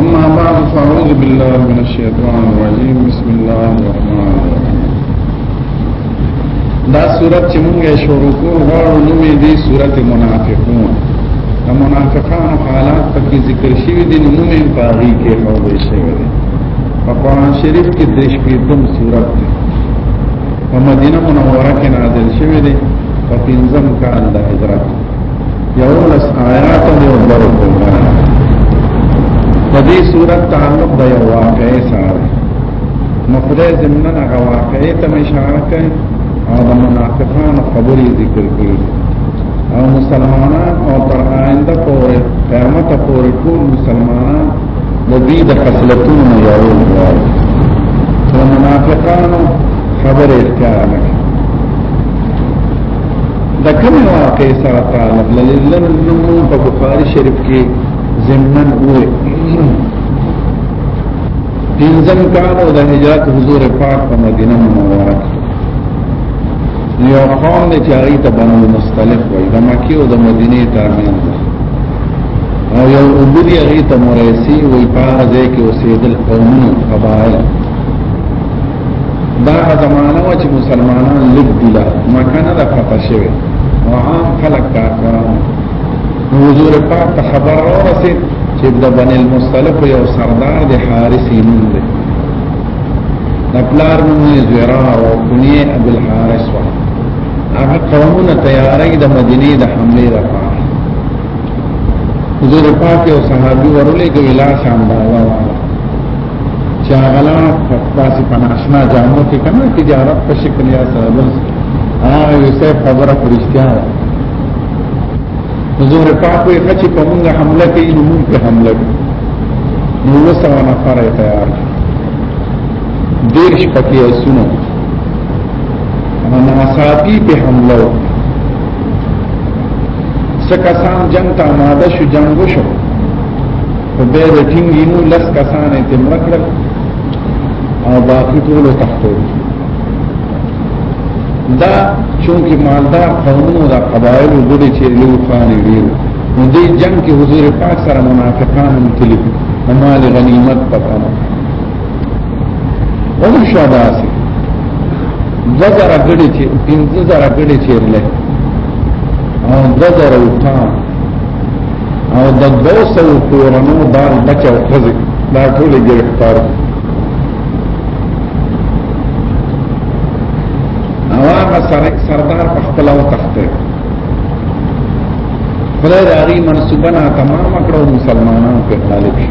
أما بعد فأعوذ بالله من الشيطان الرجيم بسم الله الرحمن الرحيم دا سورة چې موږ شروع کوو غواړو نوم یې دی سورة منافقون د منافقانو حالات پکې ذکر شوی دي نوم یې باغی کې موضوع شوی دی په قرآن شریف کې د شپږم سورة دی په مدینه منوره کې نازل شوی دی په پنځم کال د هجرت یو لس آیات دی او درو قرآن په دې صورت تعلق د یو واقعې سره نو خدای زمنا هغه واقعې ته اشاره کوي او د منافقانو خبرې ذکر کوي او مسلمانان او تر آینده پورې قیامت پورې ټول مسلمانان د دې د خصلتونو نه یو وایي چې منافقانو خبره اختیار نه کوي د کوم واقع سره تعلق لري لنو په بخاری شریف کې زمنن وې پنځم کال او د هجرت حضور پاک په مدینه منوره کې یو قوم چې هغه ته بنو مستلق وایي د مکه او د مدینه ترمنځ او یو عبودی هغه ته مرسی وی پاره ځای کې اوسېدل قومونه قبایل دا زمانہ و چې مسلمانان لګ دي لا مکه نه ده فتح شوی او عام خلک کار کړو حضور پاک ته خبر اورسید چې د بنی المصطلق یو سردار د حارث نوم دی د پلار نوم یې زیرا او کنیه ابو الحارث و هغه قومونه تیارې د مدینه د حمله لپاره حضور پاک او صحابي ورولې کې ویلا شام دا وا چې هغه لا پاسې پناشنا جامو کې کنه تجارت په شکل یا سره بس هغه یو څه خبره پرشتیا حضور پاک وي چې په موږ حمله کوي نو موږ په حمله کوي نو وسو نه فرې تیار دیرش پکې سنو انا ساتي په حمله سکسان جنگ تا ماده شو جنگو شو په بیا د ټینګی نو لس کسان ته مکړل او باقی ټول تختو دا چونکه مالدار قومونو دا قبایل ګډي چې له خاني ډیر نو دې جنگ کې حضور پاک سره منافقان هم تللی مال غنیمت پکانو ومن شادا سي دزر غړي چې پنځه زر غړي چې لري او دزر او تا او د 200 کورنو بار بچو خزي دا ټول گرفتار او هغه سره سردار په خپل او تخته خدای د هغه منسوبه نه تمام کړو مسلمانانو په طالب شي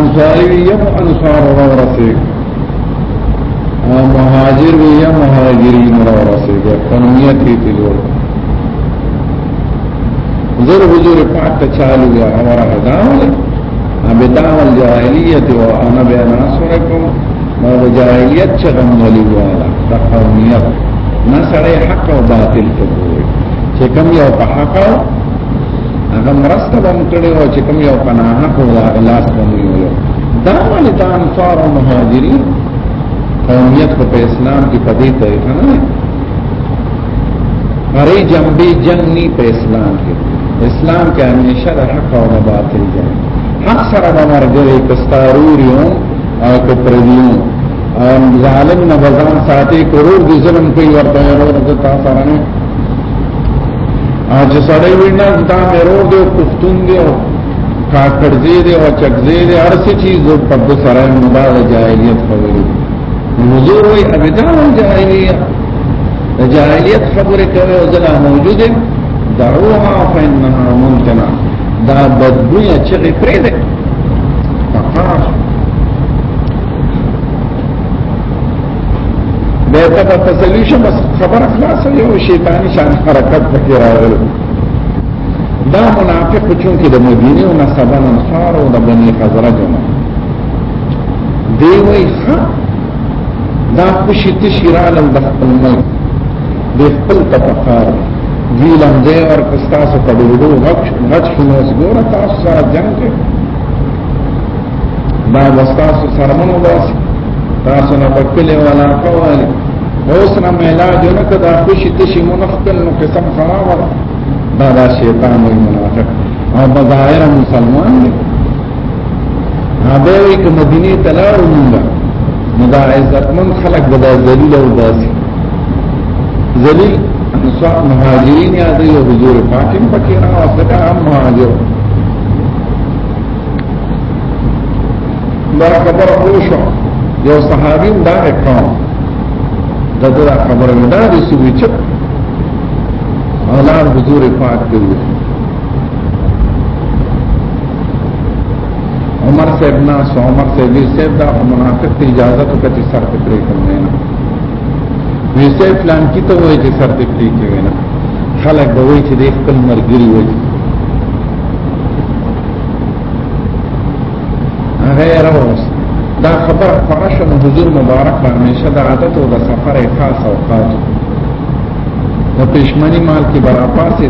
انصاری وی یم انصار را ورسه مهاجر وی یم مهاجرین را ورسه بیا قومیت تی جوړ زر حضور پاک ته چالو بیا همارا هداول بداول جاهلیت و انا بیا ناصرکم ما جاهلیت چې غم ولي والا د قومیت نه سره حق او باطل ته ګوري چې کوم یو په حق هغه مرسته به مو کړې وه چې کوم یو پناهه کړو د هغه لاس به مو نیولو دا ولې د انصار او مهاجرین قومیت په اسلام کې په دې طریقه نه هرې جنبې جنګ نه په اسلام کې اسلام کې همیشه د حق او باطل جنګ حق سره د مرګ کستاروري او کپردیون ظالم نه بزان ساتي کرور دي ظلم کوي ورته ورور ته تا سره نه اج سړی وینا دا مرو دې پښتون دې او کاکړ دې دې او چکزې دې هر څه چیز په دې سره نه دا جاهلیت کوي حضور وي ابدا جاهلیت جاهلیت خبره کوي او ځلا موجوده دعوها فإنها ممتنع دا بدبویا چې پرې ده به ته په تسلی شم بس خبره خلاصه یو شیطانی شان حرکت پکې راغلی دا منافق چون کې د مدینه او نسبه انصار او د بنی خزرج نه دی وای ښه دا خوشی تشی رالم د خپل ملک د خپل تفکر دی لمزه ور پستاسو په ډوډو غټ غټ شنو سګوره تاسو سره جنگ کوي دا وستاسو سرمنو باسي تاسو نه پکلې ولا کوالي اوس نه ملاج نه کدا خوشي تشي منخکل نو قسم خراب دا دا شیطان وي منافق او بظاهر مسلمان دی هغه وی کوم دیني تلار مونږ نو دا عزتمن خلق د ذلیل او باسي ذلیل انصار مهاجرین یا د حضور پاکم پکې راځه دا مهاجر دا خبره وشو یو صحابین دا کوم دا دا خبره نه دا دي سوي چې اعلان حضور پاک دی عمر صاحب نا سو عمر صاحب وی صاحب دا منافق ته اجازه ته کچې سر ته پرې کوي نه وی صاحب پلان کی ته وایي چې سر ته پرې کوي نه خلک به وایي چې د خپل مرګري وایي غیر اوس دا خبر فرشن حضور مبارک په همیشه د عادت او د سفر خاص اوقات د پښمنی مال کې برا پاسې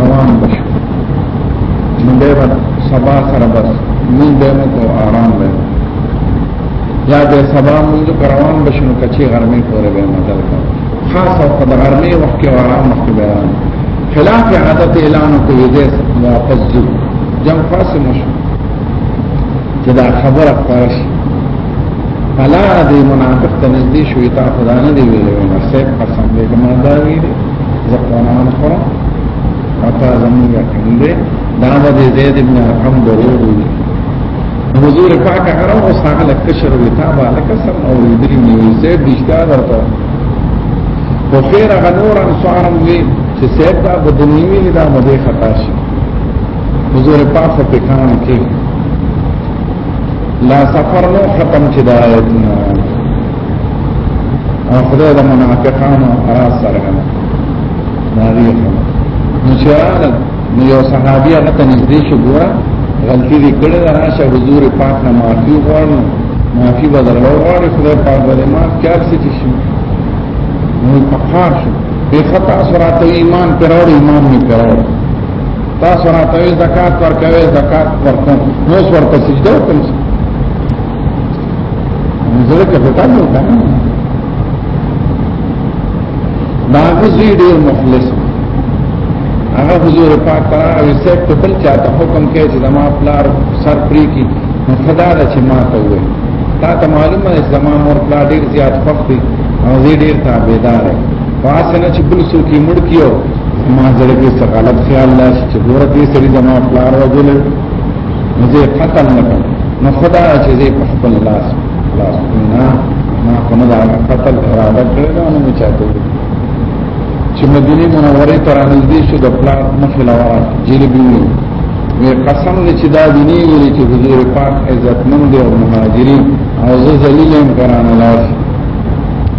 روان بشو نو به سبا سره بس مون به مو کو آرام به یا به سبا مونږ روان بشو کچې غرمې پورې به مدل کا خاص او د غرمې وخت کې آرام وخت به آرام خلاف عادت اعلان کوي د واپس ځو جنگ فاصل مشو چې دا خبره خبره شي فلا دې منافق ته نږدې شوې تا خدا نه دی ویلې نو سید قسم دې کومه دا ویلې ځکوانان خورا او تا زمونږ کوم دې دا به زید ابن ارقم درو ویلې حضور پاک هغه اوس هغه لکه شروع تا باندې قسم او دې نیو زید دشتار ورته خو خیر هغه نور انصار هم وي چې سید دا د دنیوي نه دا مده خطا شي حضور پاک په کان کې لا سفر نو ختم چې دا آیت نه او خدای د منافقانو راز سره نه نه نو چې نو یو صحابي هغه ته نږدې شو ګوره غلطي دې کړې ده راشه حضور پاک نه معافي غواړو معافي به درلو غواړي خدای پاک به معاف کړي هر څه چې شي نو په خار شو بې خطا سراته ایمان پروړ ایمان می پروړ تا سراته زکات ورکوي زکات ورکوم نو ورته سجده وکړم زړه کې پتا نه وکړم دا غزوی ډیر مخلص هغه حضور پاک تعالی او سیب ته بل چاته حکم کوي چې زما پلار سر پری کی خدا دا چې ما ته وې تا ته معلومه ده زما مور پلار ډیر زیات خوښ دي او زه ډیر تابعدار یم واسنه چې بل څوک یې مړ کیو ما زړه کې څه غلط خیال لا چې ګوره دې سړي زما پلار وځل مزه قتل نه نو خدا چې دې په خپل لاس ما خو نه دا قتل اراده کړې ده نو مې چاته چې مدینه منوره ته راځي شو د پلان مخې لاره جیل بیو وی قسم دې چې دا دیني ویل چې حضور پاک عزتمن دی او مهاجرین او زه ذلیل هم کرانه لاس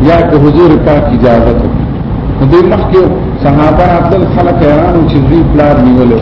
یا که حضور پاک اجازه ته دې مخکې صحابه خپل خلک ایرانو چې دوی پلان نیولې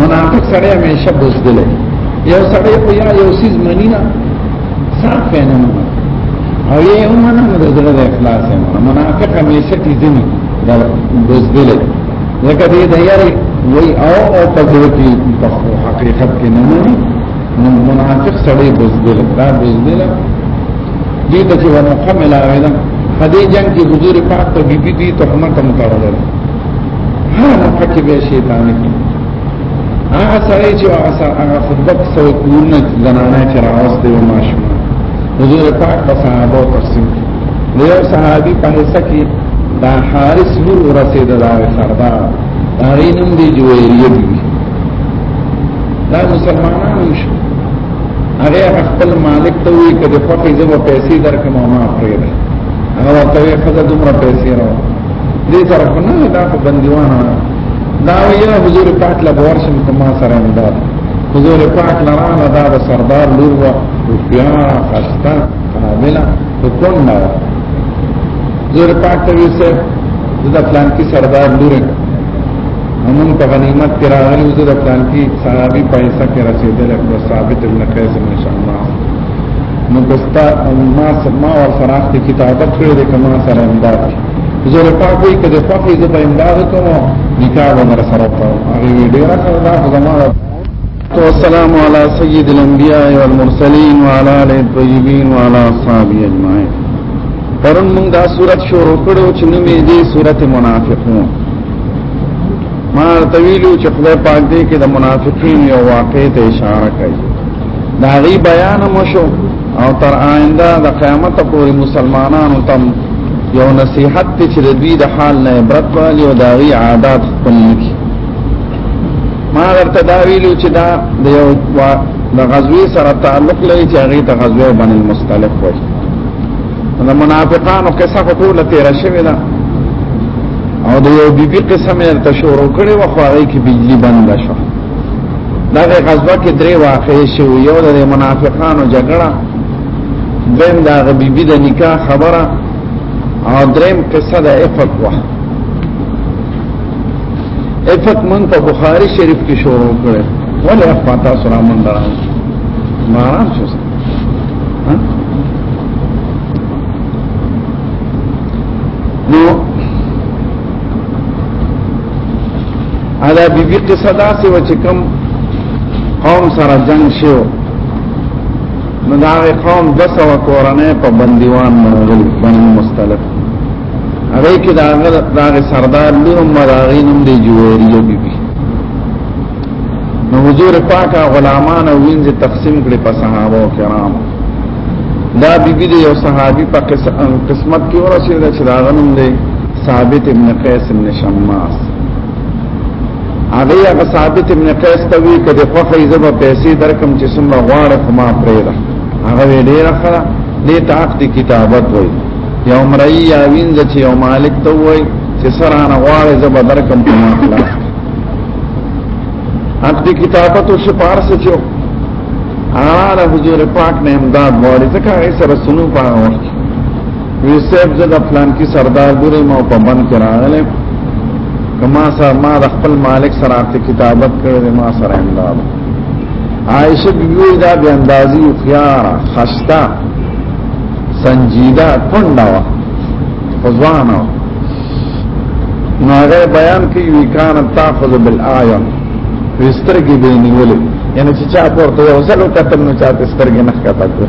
منافق سړی همیشه بزدل دی یو سړی خو یا یو سیز منی نه صاف نه منه او یې هم نه د زړه د اخلاص نه منافق همیشه تیزنی د بزدل دی لکه دې د یاري وای او او په دې کې په حقیقت کې نه مني نو منافق سړی بزدل دا بزدل دې ته چې ورنه کومه لا ویل په دې جنگ کې حضور پاک ته بيبي دي تهمت هم کړل هغه پکې به شیطان کې هغه سره چې هغه سره هغه صدق سو کورونه زنانه چې راوستي و ماشوم حضور پاک په صحابه تقسیم نو یو صحابي په حصہ کې دا حارس نور ورسېد دا سردار دا رینم دی جویریه دی دا مسلمانانو شو هغه خپل مالک ته وی کده په پیسې درکمه ما پرې ده هغه ته خزه دومره پیسې راو دې طرف نه دا په بندیوان دا وینا حضور پاک له ورشم کما سره امداد حضور پاک لرانه دا د سردار لور و بیا خسته قابله حکم نه حضور پاک ته ویسه دا پلان کې سردار لور همون په غنیمت کې راغلی وو د پلان کې صحابي پیسې کې رسیدل په ثابت ابن قیس بن شماس نو کستا ما ما ور سره کتابت کړې د کما سره امداد زره پاکوي کده خوخي زه په امداد کوم نکاح به در سره کوم هغه ډیره سره دا زموږ والسلام على سيد الانبياء والمرسلين وعلى اله الطيبين وعلى اصحابه اجمعين پرون موږ دا صورت شروع کړو چې نومې دې صورت منافقون ما تویلو چې خدای پاک دې کې د منافقین یو واقع ته اشاره کوي دا غي بیان مو شو او تر آینده د قیامت پورې مسلمانانو تم یو نصیحت ته چې دوی د حال نه عبرت والی او دا غي عادت خپل کی ما ورته دا ویلو چې دا د یو د غزوی سره تعلق لري چې هغه ته غزوه بن المستلق وایي د منافقانو قصه په ټوله تیر شوی ده او د یو بیبي قسم یې ته شروع کړي و خو هغه کې بجلی بند شو دغه غزوه کې درې واقعې شوې یو د منافقانو جګړه دیم د غبیبی د نکاح خبره او دریم قصه د افق وا افق مون په بخاری شریف کې شروع کړي ولې افاتا سره مون درام ما آرام شو نو ادا بی بی قصه دا سی و چې کم قوم سره جنگ شو نو دا قوم د سو کورنۍ په بندیوان منغل بنو مستلق هغه کې دا هغه دا سردار لور مراغین دی جوړیو بی بی نو حضور پاک غلامان او وینځ تقسیم کړي په صحابه کرام دا بی بی دی یو صحابي په قسمت کې ورسېده چې دا غنوم دی ثابت ابن قیس ابن شماس هغه هغه ثابت ابن قیس ته وی کده خو فیزه په پیسې درکم چې څومره غواړه کما پرې ده هغه ډیر خره دې تاق دي کتابت وای یو مری یا وینځ چې یو مالک ته وای چې سرانه غواړي زبر درکم کما خلاص اپ دې کتابت او شپارس چې آره حضور پاک نه امداد غواړي ځکه یې سره سنو پاره وخت وی صاحب زه د پلان کې سردار ګورې ما په بند کې راغلې کما سره ما د خپل مالک سره ته کتابت کړې ما سره امداد عائشه بیوی دا بی اندازی خیارا خستا سنجیده کنده و خزوانه و نو هغه بیان کوي وی کان تاخذ بالآیه وسترګې به نیولې یعنی چې چا پورته یو ځل وکتل نو چا سترګې نه ښکته کړې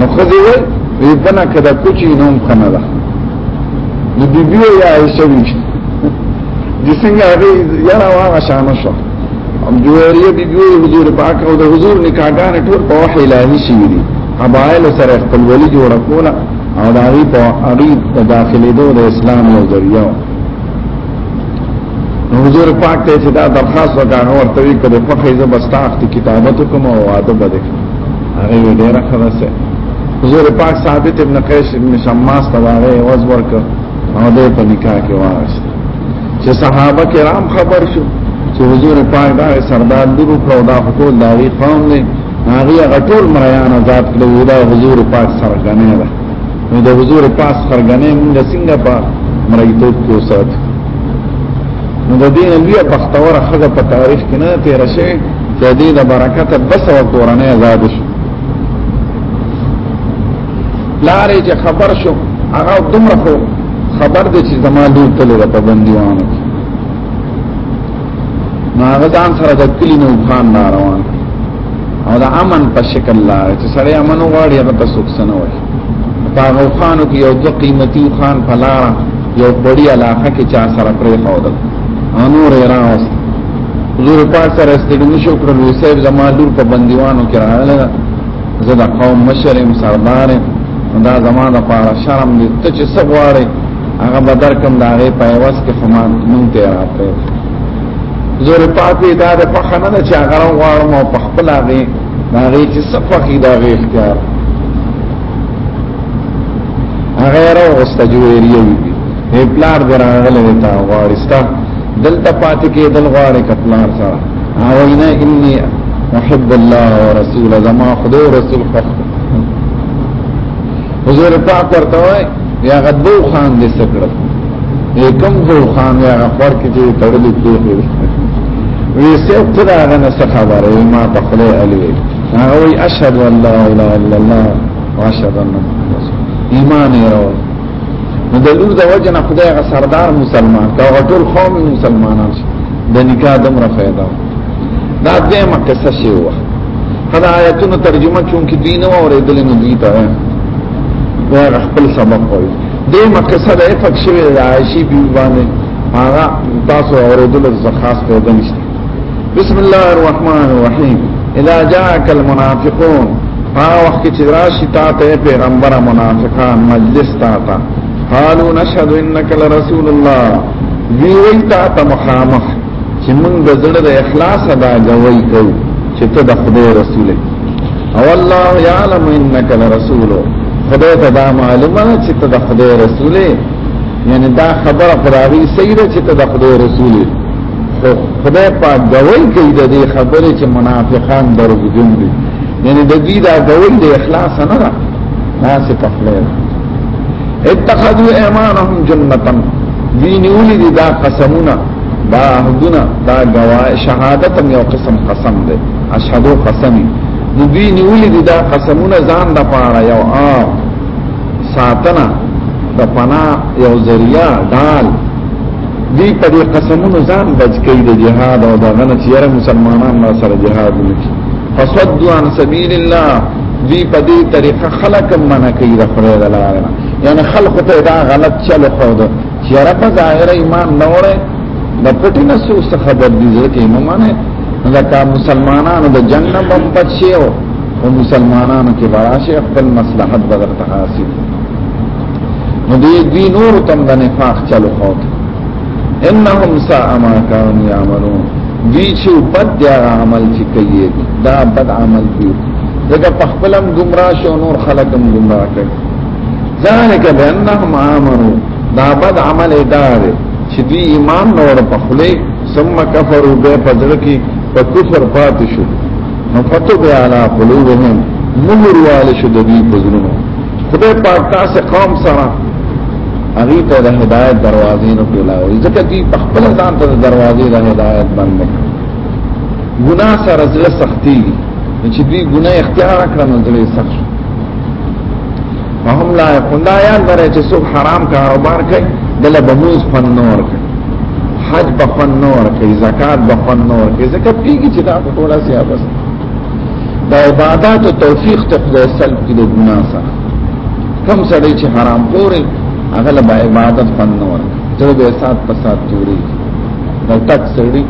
نو خدای وای وی پنا کدا کوچی نوم کنه ده نو بی بی یا عائشہ وی د څنګه هغه یاره واغه شامه شو ام جوهریه بی بی حضور پاک او د حضور نکاحګان ټول په وحی الهی شي دي قبایل سره خپل ولی جوړ کوله او دا غي په اړي داخلي دوه اسلام یو ذریعہ حضور پاک ته چې دا درخواست وکړو ورته وی کړو په خیزه بستاخ ته کتابت کوم او ادب بده هغه وی ډیر خلاصه حضور پاک ثابت ابن قیس ابن شماس ته راغی واز ورک او دې په نکاح کې وارست چې صحابه کرام خبر شو چې حضور پاک دا سردار دغه کړو دا ټول داوی قوم نه هغه غټول مریان آزاد کړو دا حضور پاک سره غنه نو د حضور پاس خرګنې موږ څنګه په مریتوب کې وسات نو د دین لوی بختوره خزه په تاریخ کې نه تیر شي د دې د برکت بس او کورنۍ آزاد شو لارې چې خبر شو هغه دومره خو خبر دې چې زما دوی تل د پابندیانو نو هغه ځان سره د کلی نو خان روان او د امن په شکل لار چې سړی امن وغواړي هغه ته سوکسنه وایي پاغو خانو کې یو دو قیمتي خان پلار یو بڑی علاقه کې چا سره پرې خاودل انور راوس حضور پاک سره استګنی شو کړل وی صاحب زما لور په بندیوانو کې راغله زه د قوم مشرم سردار دا زما د پاره شرم دې ته چې سبواړې هغه بدر کم دا غي په واس کې خمان مونږ ته راپې زور پاک دا د فخنه چې هغه غواړم او په خپل هغه دا غي چې صفخي دا غي اختیار هغه راو واستجويريه وي پلار دراغله تا غوارستا دلته پات کې دل غواړي کپلار سره او نه اني احب الله ورسول زما خدای رسول فخر حضور پاک ورته یا غدو خان دې سکړه یې کم دو خان یا غفر کې دې تړلې کېږي وی سه تر هغه نه څه خبره ما په خپل علي هغه وی اشهد ان لا اله الا الله واشهد ان ایمان یې راو نو د لور د وجه نه خدای غ سردار مسلمان کا غټول قوم مسلمانان شي د نکاح دمر فائدہ دا دیمه قصه شی و هدا آیتونو ترجمه چونکی دوی نه اوریدل نو دوی ته دا خپل سبق وایي دیمه قصه د افق شوی د عائشی بی باندې هغه تاسو اوریدل ز خاص پیدا نشته بسم الله الرحمن الرحیم اذا جاءك المنافقون ها وخت چې راشي تا ته پیغمبر منافقان مجلس تا تا قالوا نشهد انك لرسول الله وی وی تا ته مخامخ چې موږ د زړه د اخلاص ادا غوي کو چې ته د خدای رسول او الله يعلم انك لرسول خدای ته دا معلومه چې ته د خدای رسول یعنی دا خبره پراوی سیده چې ته د خدای رسول خو خدای پاک غوي کوي د دې خبرې چې منافقان دروغجن دي یعنی د دې دا غوي د اخلاص نه ده ناس په خپل اتخذوا ايمانهم جنتا دین اولی دی دا قسمونه دا عهدونه دا غوا شهادت یو قسم قسم دی اشهدو قسمی د دوی نیولې دي دا قسمونه ځان د پاره یو عام ساتنه د پنا یو ذریعہ ډال دی په دې قسمونو ځان بچ کړي د جهاد او د غنه چیرې مسلمانان ما سره جهاد وکړي فصدوا عن سبيل الله دی په دې طریقه خلق منع کوي د خدای د لارې یعنی خلق ته دا غلط چل خو چیرې په ظاهر ایمان نه وره د پټي نه څه څه خبر دي ځکه نو معنی ځکه مسلمانانو د جنگ نه بم پچي او مسلمانانو کې براشه خپل مصلحت بدل تحاصل نو دې دوی نور تم د نفاق چلو خوت انهم ساء ما كانوا يعملون دوی چې بد دی عمل چې کوي دا بد عمل دی دغه په خپلم گمراه شو نور خلقم گمراه کوي ذالک بانهم امنو دا بد عمل ادار چې دی ایمان نور په خله ثم کفروا به پدړ کې په کفر پاتې شو نو فتو به علی قلوبهم مهر وال شو د دې پزړونو خدای پاک تاسو قوم سره هغه ته د هدایت دروازې نه پیلاوي ځکه چې په خپل ځان ته دروازې د هدایت باندې ګناه سره زړه سختي چې دې ګناه اختیار کړنه زړه سخت فهم لا يكون دا یاد لري چې څوک حرام کاروبار کوي دله بموز فن نور کوي حج په فن نور کوي زکات په فن نور کوي زکات پیږي چې دا په ټوله سیاسي بس د عبادت او توفیق ته خدای سلب کې د ګناه سره کم سړی چې حرام پورې هغه له عبادت فن نور ته به سات په سات توري د تک سړی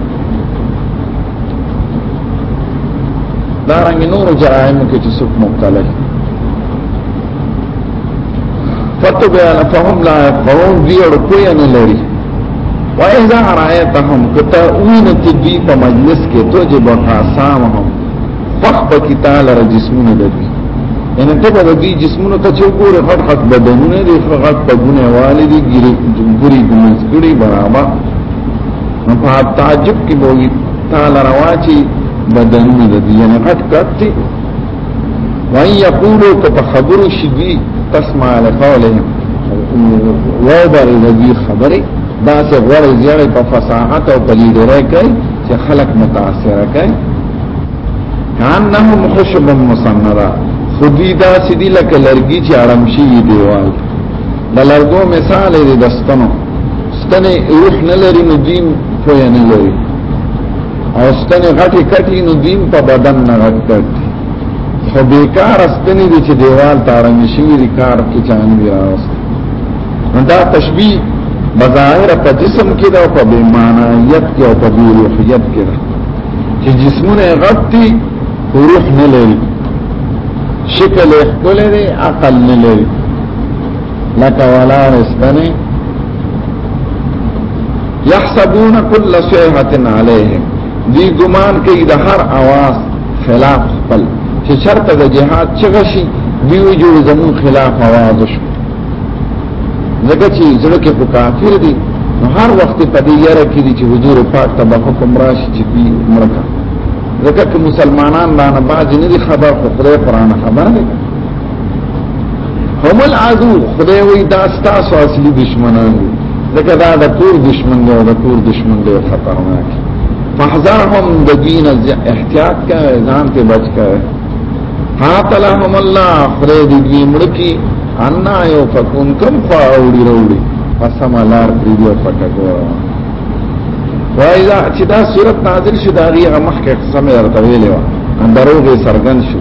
دا رنګ نور جرائم کې چې څوک مبتلا دي فتو بیان فهم لا قوم دی اور کوئی نه لري وایذا رايتهم کته وین ته دی په مجلس کې تو چې بقا سامهم فخ په کتاب را جسمونه دوی یعنی ته به دی جسمونو ته چې ګوره فخ فخ بدنونه دی فخ په ګونه والي دی ګری جمهوری ګمز کړي برابر نو په تعجب کې وایي تعالی رواچی بدنونه د دې نه غټ کټ دي وای یقولو که په خبرو شي دي تسمع لقولهم وبر الذي خبره دا چې غوړې زیړې په فصاحت او په لیدره کوي چې خلق متاثر کوي کانهم خشب مصنرا خودی دا سیدی لکه لرګي چې آرام شي دیوال د لرګو مثال دی دستنو ستنه روح نه لري نو دین پوی نه لري او ستنه غټي کټي نو دین په بدن نه غټ کټي خو بیکار ستنه دي چې دیوال تاړه نشي دي کار کې چان دی راوست دا تشبیه بظاهر په جسم کې دا په بې معنایت کې او په بې روحیت کې دا چې جسمونه غټ دي روح نه لري شکل خپل لري عقل نه لري لکه ولار استنی یحسبون کل صیحت علیهم دی گمان کئی دا هر آواز خلاف خپل چې چرته د جهاد چغشي دیو جو زمون خلاف آواز شو زکه چې زړه کې په کافر دي نو هر وخت په دې یاره کې دي چې حضور پاک ته به حکم راشي چې بي مرکه زکه چې مسلمانان نه باج نه دي خبر خو خدای قران خبر نه هم العدو خدای وی دا ستاسو اصلي دشمنان دي ځکه دا د کور دشمن دی او د کور دشمن دی خطرناک فحذرهم د دین احتیاط کا ځان ته بچ کا قاتلهم الله خدای دې دې مړکی ان یو فكون کم خوا اوړي وروړي قسم لار دې یو پټکو وایدا چې دا صورت نازل شي دا غي مخکې قسم ورته ویلې و اندروغه سرګن شو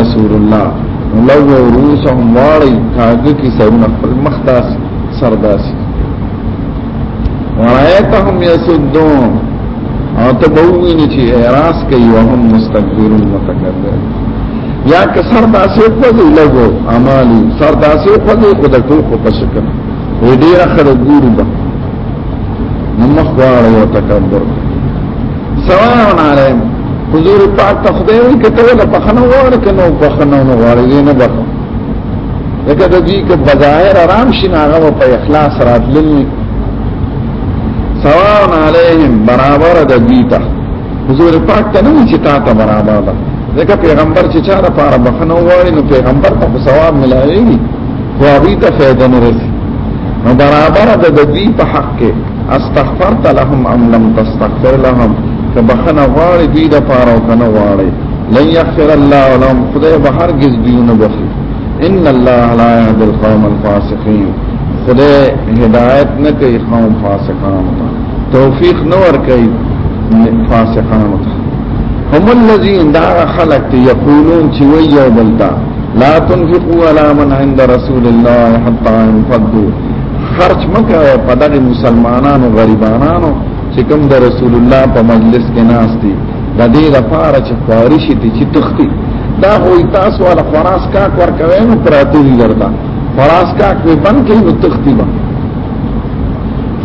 رسول الله لو رؤوسهم واړی کاږي کی سرونه خپل مخ داسې سر داسې ورایتهم یسدون او ته به ویني چې اعراض کوي او هم مستكبرون متکبر یا که سر داسې په دې لګو امالي سر داسې په دې خود ټول په پسکه وې ډیر خره ګورو به نو مخ واړی او تکبر سواء علیهم حضور پاک ته خدای وی کته ولا بخنه وړ کنه بخنه نه وړ نه بخ لکه د دې کې بظاهر آرام شین هغه په اخلاص راتللی سواء علیهم برابر د دې ته حضور پاک ته نه چې تا ته برابر ده ځکه پیغمبر چې چا لپاره بخنه وړ نو پیغمبر ته ثواب ملایوي خو هغه ته فائدہ نه رسي نو برابر د دې په حق کې استغفرت لهم ام لم تستغفر لهم که بخنه غواړي دوی د پاره او کنه غواړي لن يغفر الله لهم خدای به هرگز دیونه بخي ان الله لا يهدي القوم الفاسقين خدای هدایت نه کوي قوم فاسقان ته توفیق نه ور کوي فاسقان ته هم الذين دا خلق يقولون چې وي یو بلتا لا تنفقوا على من عند رسول الله حتى ينفضوا خرج مکه په دغه مسلمانانو غریبانانو چې کوم د رسول الله په مجلس کې ناس دي د دې لپاره چې خواري شي چې تختی دا خو تاسو ولا خراس کاک ورکوي نو پراته دي درته خراس کاک په بن کې نو تختی به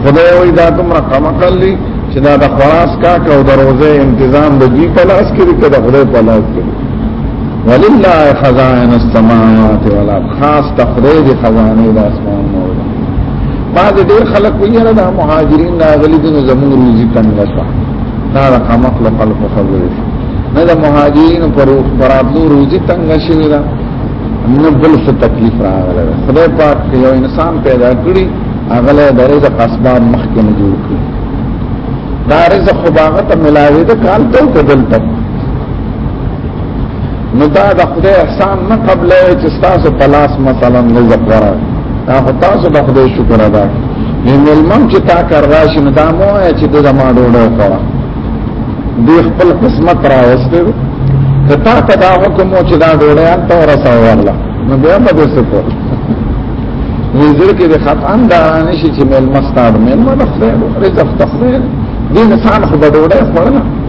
خدای وي دا کوم رقم کړلی چې دا د خراس کاک او دروازه تنظیم د دې په لاس کې کړه خدای په لاس کې ولله خزائن السماوات والارض خاص تخریه دی خزانه د اسمان نور بعد ډیر خلک ویره د مهاجرین راغلي د زمون روزي تنګ شو دا رقم خلق خلق خبره نه د مهاجرین پر براتلو روزي تنګ شوی دا نه بل څه تکلیف راغله خدای پاک یو انسان پیدا کړی هغه له درجه قصبان مخکې نه جوړ کړی دا رزق خو باغه ته ملاوي ده کال ته بدل ته نو دا د خدای احسان نه قبلې چې تاسو په لاس مثلا رزق ورا دا خو تاسو د خدای شکر ادا نه ملمم چې تا کار راشي نو دا مو چې د ما ډوډۍ وکړه د خپل قسمت راوستو کتا ته دا حکم او چې دا ډوډۍ انت ورسا ورلا نو بیا به څه کو نظر کې د خطان دا نشي چې مل مستاد مل ما د خدای رزق تخدای دین انسان خو ډوډۍ خورنه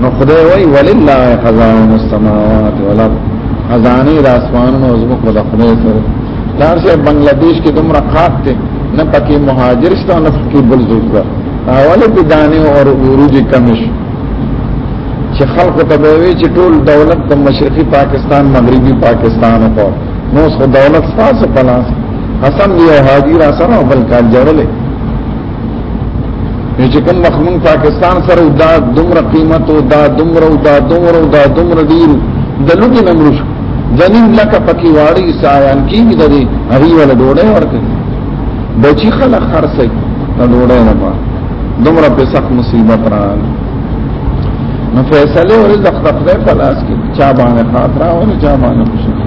نو خدای وای ولله خزائن السماوات والارض خزانه د اسمانونو او زمکو د خدای سره لار شه بنگلاديش کې دومره خاط ته نه پکې مهاجر شته نه پکې بل زوځه اوله په دانه او عروج کمش چې خلق ته وی چې ټول دولت د مشرقي پاکستان مغربي پاکستان په نو څو دولت تاسو پلاس حسن دی او حاضر سره بل کار جوړلې نو چې کوم وخت موږ پاکستان سره دا دومره قیمت او دا دومره او دا دومره او دا دومره ډیرو د لوګي نمرو شو ځنیم لکه پکې واړی سایان کیږي د دې هری ولا ډوډۍ ورکړي بچی خلک خرڅي د ډوډۍ نه پاره دومره په سخت مصیبت راغله نو فیصله ورې د خپل په لاس کې چا باندې خاطر او چا باندې خوشاله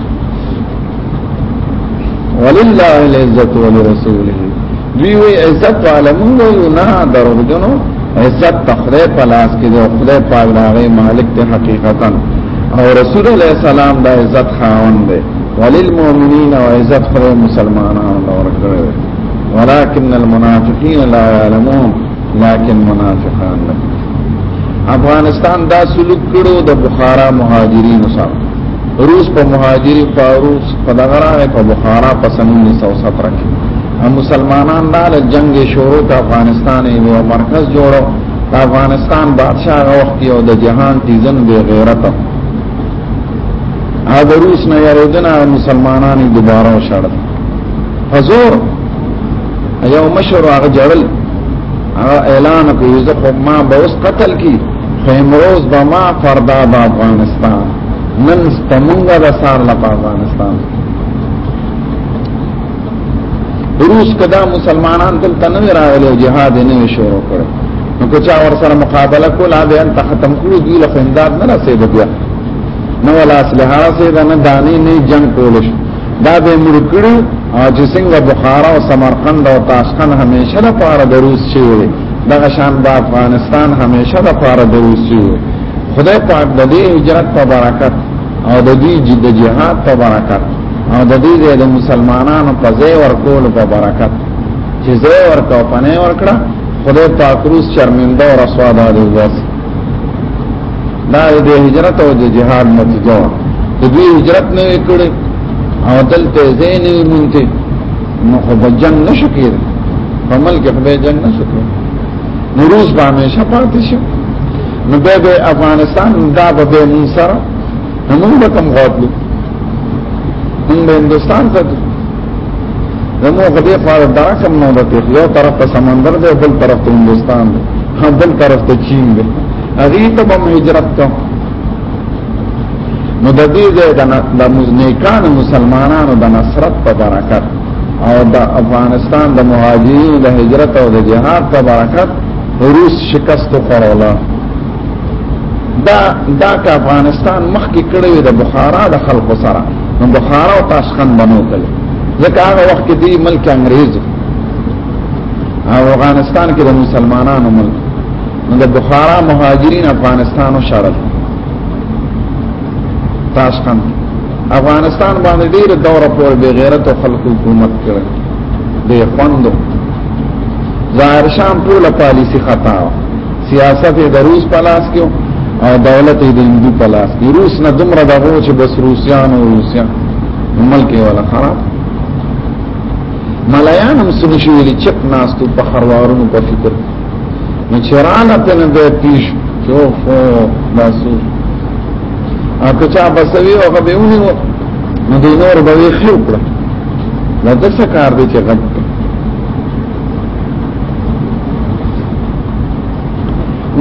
ولله العزت ولرسوله دوی وی عزت عالمون وی نه دروغجنو عزت تخره پلاس کې ده خدای پاک راغی مالک ته حقیقتا او رسول الله سلام دا عزت خاوند دی وللمؤمنین او عزت خدای مسلمانانو ورکړي ولكن المنافقين لا يعلمون لكن منافقان لك افغانستان دا سلوک کړو د بخارا مهاجرین سره روس په مهاجری په روس په دغه راغې په بخارا په سن 1917 کې هم مسلمانان دا له جنگ شروع ته افغانستان یو مرکز جوړو افغانستان بادشاہ هغه وخت یو د جهان تیزن به غیرت او روس نه یریدنه مسلمانان دوباره شړل حضور ایو مشر هغه جړل هغه اعلان کوي زه خو ما به اوس قتل کی خو امروز به ما فردا د افغانستان نن ستمونګه د سار له افغانستان روس کدا مسلمانان دل تنوی راغلی او جهاد نه شروع کړ نو که چا ور سره مقابله کوله به ان ختم کړو دی له امداد نه رسید بیا نو ولا اصله هغه سي نه دانی نه جنگ کولش دا به مړ کړو او چې څنګه بخارا او سمرقند او تاشقند همیشه د پاره د روس شي وي دغه شان د افغانستان همیشه د پاره د روس شي وي خدای پاک د دې هجرت په برکت او د دې جد جهاد په برکت او د دې د مسلمانانو په ځای ورکول په برکت چې ځای ورکاو پنه ورکړه خدای پاک روس شرمنده او رسوا ده دا د هجرت او د جهاد نتیجه و د دوی هجرت نه وکړي او دلته زین نه مونته نو خو به جنگ نشو کېږي په ملک کې به جنگ نشو کېږي نو روس به همیشه پاتې شي نو به به افغانستان دا به به مون سره نو موږ به کوم غوړو موږ به هندستان ته نو خو دې خو دا کم نه وته یو طرف ته سمندر دی بل طرف ته هندستان دی هم بل طرف ته چین دی هغه ته به هجرت کوم نو د دې د مزنیکان مسلمانانو د نصرت په برکت او د افغانستان د مهاجرینو د هجرت او د جهاد په برکت روس شکست خورولا دا دا که افغانستان مخکې کړی د بخارا د خلکو سره نو بخارا او تاسخن بنو کړ ځکه هغه وخت کې دی ملک انګريز او افغانستان کې د مسلمانانو ملک نو د بخارا مهاجرین افغانستان او شارل تاسخن افغانستان باندې ډیر دور پورې بے غیرت او خلق حکومت کړ دې خوندو ظاهر شام ټول پالیسی خطا سیاست د روس په لاس کې او دولت د هندو په لاس کې روس نه دومره دغه چې بس روسيان او روسيان ملک یې ولا خراب ملایان هم سن شویل چپ ناستو په خروارونو په فکر نو چرانه په نه به پیش شوفو باسو اته چا بسوي او به ونی و نو د نور به خیر کړ نو د څه کار دی چې غږ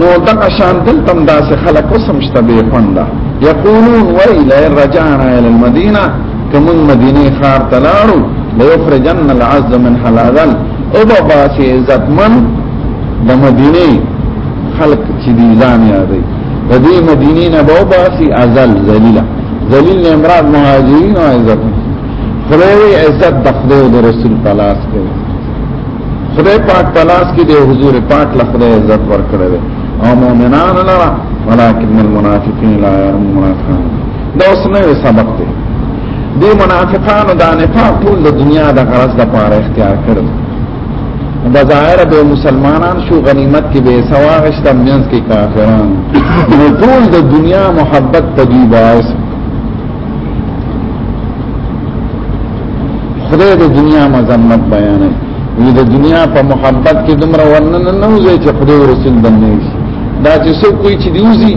نو دغه شان دلتم داسې خلق وسم شته به پنده یقولون ویل رجعنا الى المدینه کوم مدینه خار تلاړو ليخرجن العز من حلال او بابا سي عزت من د مدینه خلق چې دی ځان یادې د دې مدینه نه بابا سي ازل ذلیلہ ذلیل نه مراد مهاجرین او عزت خدای وی عزت د خدای او د رسول پلاس کې خدای پاک پلاس کې د حضور پاک له خدای عزت ورکړل او مؤمنان لرا ولكن المنافقين لا يعلمون منافقان دا اوس نه سبق دی دی منافقانو دا نفاق ټول د دنیا د غرض د پاره اختیار کړل دا ظاهر به مسلمانان شو غنیمت کې به سواغشت مینس کې کافران ټول د دنیا محبت تجیبه خدای د دنیا مذمت بیانوي وی د دنیا په محبت کې دومره ورنن نه وځي چې خدای رسول بنه شي دا چې څوک کوي چې دیوزي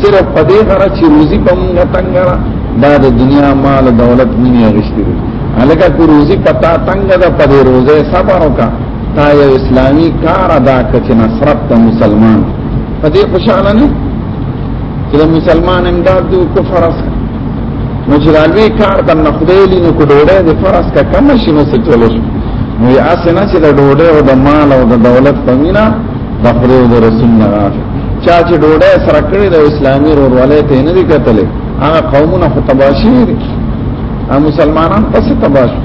صرف په دې غره چې روزي په موږ تنګ را دا د دنیا مال دولت نه نه غشتي الګه کو روزي پتا تنګ ده په دې روزه صبر وکا تا یو اسلامی کار ادا کړي نصرت ته مسلمان په دې خوشاله نه چې مسلمان امداد دی کو فرض نو چې راوی کار د نخدلی نو کو ډوډۍ د فرض کا کم شي نو څه چلو نو یې اسنه چې د ډوډۍ او د مال او د دولت په مینا د خدای او د رسول نه راځي چا چې ډوډۍ سره کړی د اسلامي ورولې ته نه دی کتلې هغه قومونه خو تباشیر ا مسلمانان پس تباشیر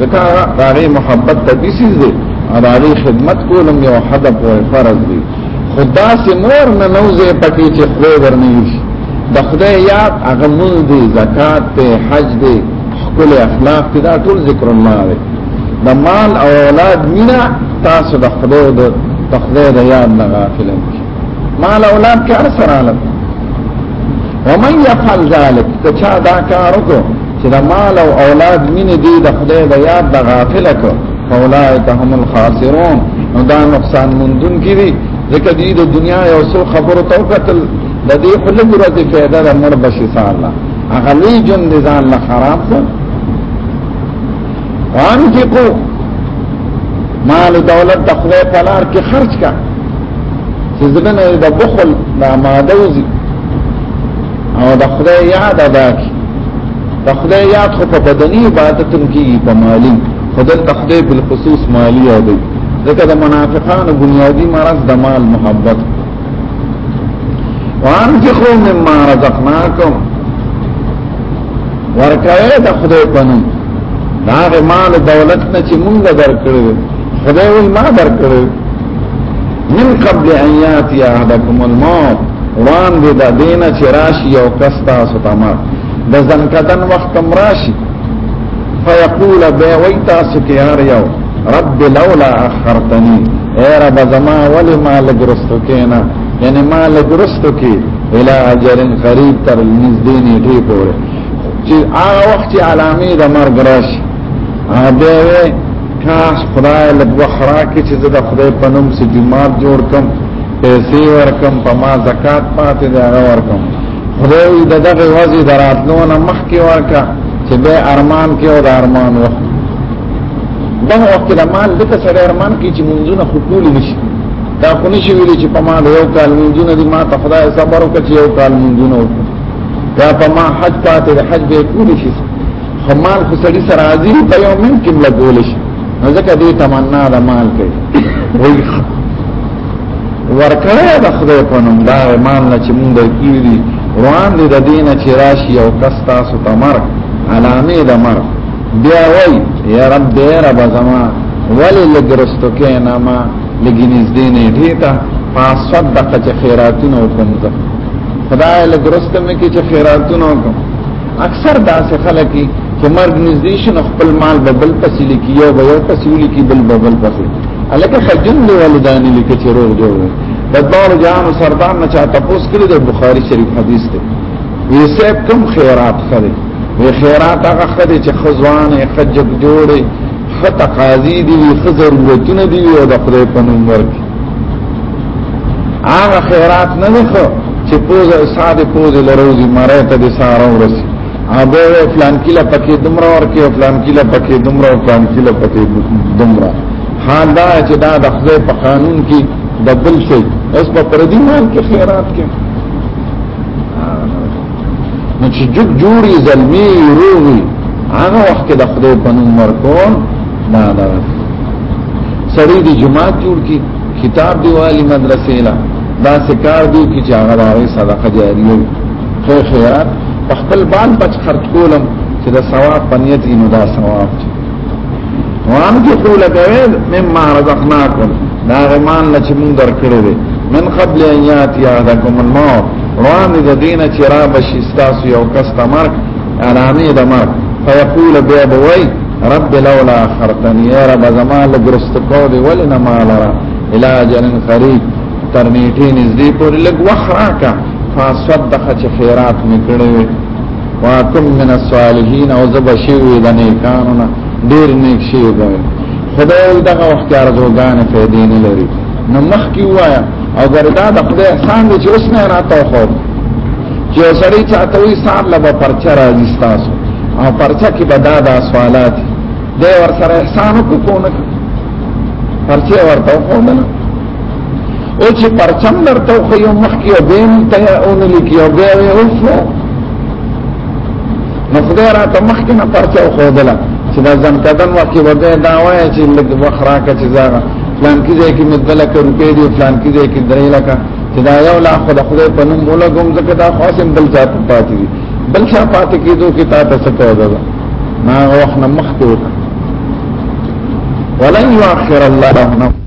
ځکه داغه محبت ته بیسیز دی داغه خدمت کولم یو حد په فرض دی خدا سي نور نه نوځي پکې چې خدای ورنه شي د خدای یاد هغه مونږ دی زکات ته حج دی خپل اخلاق ته دا ټول ذکر الله دی د مال او اولاد مینا تاسو د خدای د خدای د یاد نه غافل مال اولاد کې ارسره ومن يفعل ذلك تچا دا کار وکړو چې د مال او اولاد مینې دی د خدای د یاد د غافل کو اولائک هم الخاسرون نو دا نقصان مندون کی دي ځکه دی د دنیا یو څو خبرو تو قتل د دې خپل ګرځي پیدا د مړ بشي الله هغه لوی جون دي ځان له خراب کو وان کی کو مال دولت د خدای په لار کې خرج کا چې زمنه د بخل د ماده وزي او د خدای یاد ادا کی د خدای یاد خو په بدني عبادت کې په مالی خدای تخدای بل خصوص مالی او دی ځکه د منافقانو بنیادی مرض د مال محبت وانفقوا مما رزقناکم ورکړی د خدای په نوم دا مال دولت نه چې مونږ درکړو خدای وي ما درکړو من قبل ان یاتی احدکم الموت وان دې د دینه چې راشي یو کس تاسو ته مر د ځنکدن وخت هم راشي فیقول به وای تاسو کې هر یو رب لولا اخرتنی اے رب زما ولی ما لګرستو کینا یعنی ما لګرستو کی الى اجر قریب تر نږدې نیټه پورې چې هغه وخت علامه د مرګ راشي به کاش خدای لږ وخرا کې چې د خدای په نوم سي جماعت جوړ کم پیسې ورکم په ما زکات پاتې دا ورکم خدای د دغه وځي دراتلو نه مخ کې ورکا چې به ارمان کې او د ارمان وخت دا وخت د مال د سره ارمان کې چې منځونه خپل نشي دا کو نشي ویلي چې په ما د یو کال منځونه دي ما ته خدای صبر وکړي یو کال منځونه وکړي دا په ما حج پاتې حج به کول شي خمال خو سړي سره راځي په یو من کې لګول شي ځکه دې تمنا د مال کوي وای ورکړه د خدای په نوم دا مال نه چې مونږ درکې دي روان دي د دینه چې راشي او کس تاسو تمر علامه د مر بیا وای یا رب دې رب زما ولی لګرستو کې نامه لګینز دینه دې ته فاصدق چې خیراتونه وکم خدای لګرستو مې کې چې خیراتونه وکم اکثر داسې خلک چې مرګ نږدې شي نو خپل مال به بل پسې لیکي یو به یو پسې لیکي بل به بل پسې الکه خجن دی والدان لیکي چې روغ جوړ وي د دوړ جان سردار نه چا تاسو کړی د بخاری شریف حدیث دی وی سب کم خیرات خره وی خیرات هغه خره چې خزوان خجب جوړي خطا قاضي دي خزر ورتونه دي او د خدای په نوم ورکی هغه خیرات نه نه خو چې پوزه ساده پوزه لروزي مړه ته د سارو ورسي هغه فلان کله پکې دمر اور کې فلان کله پکې دمر او فلان کله پکې دمر حال دا چې دا د خدای په قانون کې د بل شي اوس په پردي مال کې خیرات کې نو چې جوړ جوړي زلمي روغي هغه وخت د خدای په نوم ورکون دا دا سړی دی جماعت جوړ کی کتاب دی والی مدرسې لا دا سکار دی کی چې هغه راوي صدقه جاریه خو خیرات خپل بال بچ خرج کولم چې دا ثواب پنیت اینو دا ثواب چې وان کې قول کوي مما رزقناکم دا غمان لچ مون درکړي دي من قبل ان ياتي احدكم الموت روان دي دینه چې را بشي تاسو یو کس تمرک علامه د مرک فیقول بیا بوي رب لولا اخرتني يا رب زمان لګرست کو دي ولنا ما لرا الى اجل قريب ترنيټي نزدې پورې لګ وخراکا فصدق چې خیرات نکړي واکم من الصالحین او زبشوی د نیکانو ډیر نیک شي دی خدای دغه وخت ارزوګان فائدې نه لري نو مخ کی وایا او ګردا د خدای احسان دی چې اوس نه راته خو چې سړی چاته وي سار لبا پرچا راځي تاسو او پرچا کې بدا دا سوالات دی ور سره احسان کو کو نه پرچا ورته خو نه او چې پرچم درته خو یو مخ کې بین ته اون لیکي او بیا یې اوسو نو خدای را ته مخ کې نه پرچاو خو دلا چې دا ځان کدن وکي وبه دا وای چې لګ وخرا کا چې زاغه پلان کې ځای کې مدله کې روپې دی پلان کې ځای کې درې لکه چې دا یو لا خو د خدای په نوم مولا کوم ځکه دا خاصم بل ځات پاتې دي بل څه پاتې کېدو کې تا ته څه کوي دا ما وخت نه مخ ته ولن يؤخر الله نفسه